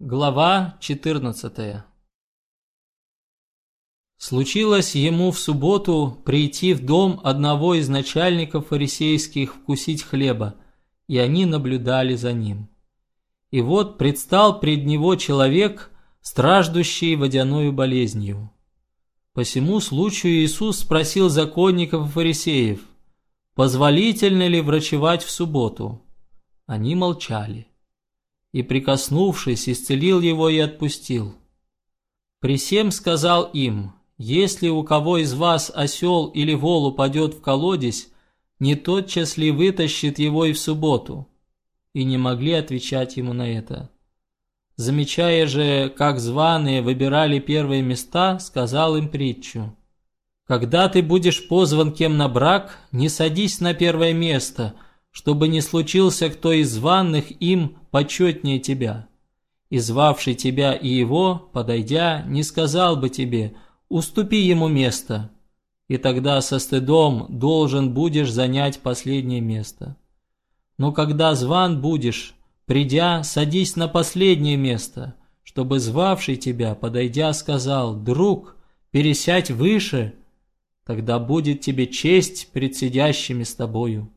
Глава 14 Случилось ему в субботу прийти в дом одного из начальников фарисейских вкусить хлеба, и они наблюдали за ним. И вот предстал пред него человек, страждущий водяною болезнью. По всему случаю Иисус спросил законников и фарисеев, позволительно ли врачевать в субботу. Они молчали и, прикоснувшись, исцелил его и отпустил. При всем сказал им, если у кого из вас осел или вол упадет в колодец, не тотчас ли вытащит его и в субботу? И не могли отвечать ему на это. Замечая же, как званые выбирали первые места, сказал им притчу. «Когда ты будешь позван кем на брак, не садись на первое место – чтобы не случился кто из званных им почетнее тебя. И звавший тебя и его, подойдя, не сказал бы тебе, уступи ему место, и тогда со стыдом должен будешь занять последнее место. Но когда зван будешь, придя, садись на последнее место, чтобы звавший тебя, подойдя, сказал, «Друг, пересядь выше», тогда будет тебе честь пред сидящими с тобою.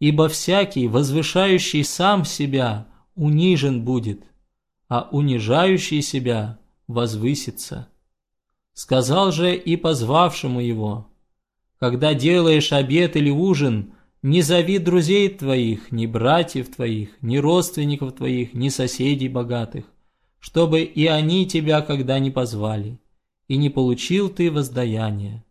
Ибо всякий, возвышающий сам себя, унижен будет, а унижающий себя возвысится. Сказал же и позвавшему его, когда делаешь обед или ужин, не зови друзей твоих, ни братьев твоих, ни родственников твоих, ни соседей богатых, чтобы и они тебя когда не позвали, и не получил ты воздаяние.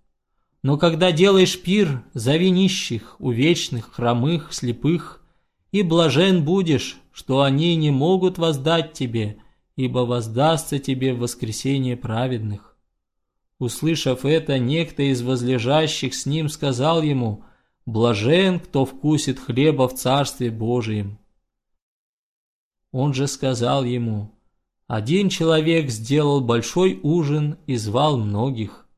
Но когда делаешь пир, зови нищих, увечных, хромых, слепых, и блажен будешь, что они не могут воздать тебе, ибо воздастся тебе в воскресение праведных. Услышав это, некто из возлежащих с ним сказал ему, «Блажен, кто вкусит хлеба в Царстве Божием». Он же сказал ему, «Один человек сделал большой ужин и звал многих»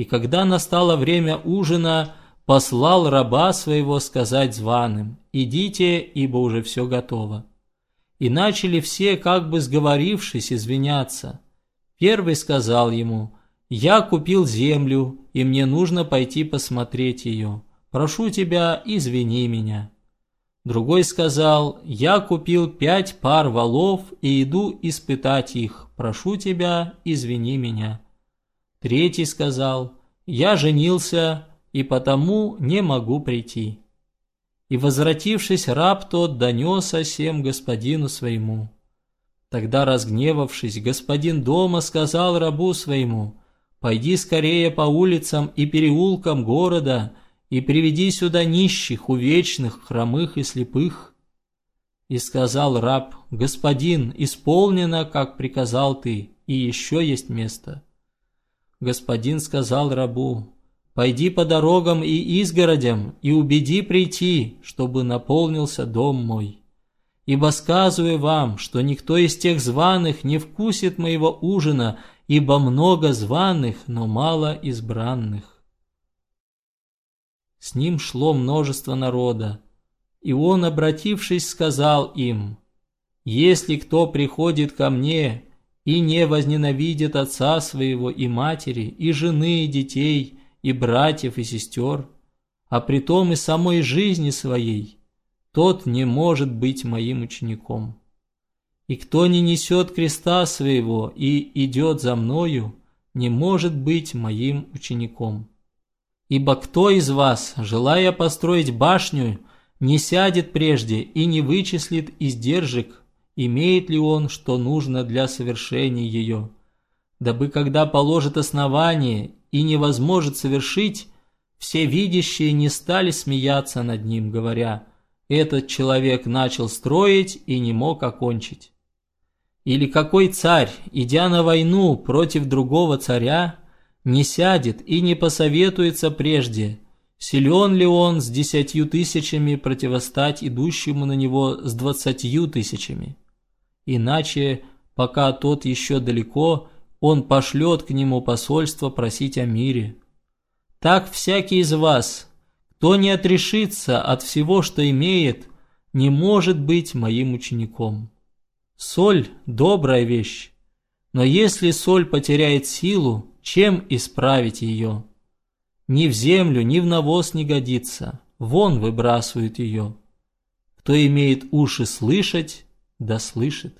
и когда настало время ужина, послал раба своего сказать званым, «Идите, ибо уже все готово». И начали все, как бы сговорившись, извиняться. Первый сказал ему, «Я купил землю, и мне нужно пойти посмотреть ее. Прошу тебя, извини меня». Другой сказал, «Я купил пять пар валов и иду испытать их. Прошу тебя, извини меня». Третий сказал, «Я женился, и потому не могу прийти». И, возвратившись, раб тот донес о сем господину своему. Тогда, разгневавшись, господин дома сказал рабу своему, «Пойди скорее по улицам и переулкам города и приведи сюда нищих, увечных, хромых и слепых». И сказал раб, «Господин, исполнено, как приказал ты, и еще есть место» господин сказал рабу, «Пойди по дорогам и изгородям и убеди прийти, чтобы наполнился дом мой. Ибо сказываю вам, что никто из тех званых не вкусит моего ужина, ибо много званых, но мало избранных». С ним шло множество народа, и он, обратившись, сказал им, «Если кто приходит ко мне и не возненавидит отца своего и матери, и жены, и детей, и братьев, и сестер, а притом и самой жизни своей, тот не может быть моим учеником. И кто не несет креста своего и идет за мною, не может быть моим учеником. Ибо кто из вас, желая построить башню, не сядет прежде и не вычислит издержек имеет ли он, что нужно для совершения ее, дабы когда положит основание и не возможет совершить, все видящие не стали смеяться над ним, говоря, этот человек начал строить и не мог окончить. Или какой царь, идя на войну против другого царя, не сядет и не посоветуется прежде, силен ли он с десятью тысячами противостать идущему на него с двадцатью тысячами иначе, пока тот еще далеко, он пошлет к нему посольство просить о мире. Так всякий из вас, кто не отрешится от всего, что имеет, не может быть моим учеником. Соль – добрая вещь, но если соль потеряет силу, чем исправить ее? Ни в землю, ни в навоз не годится, вон выбрасывают ее. Кто имеет уши слышать, да слышит.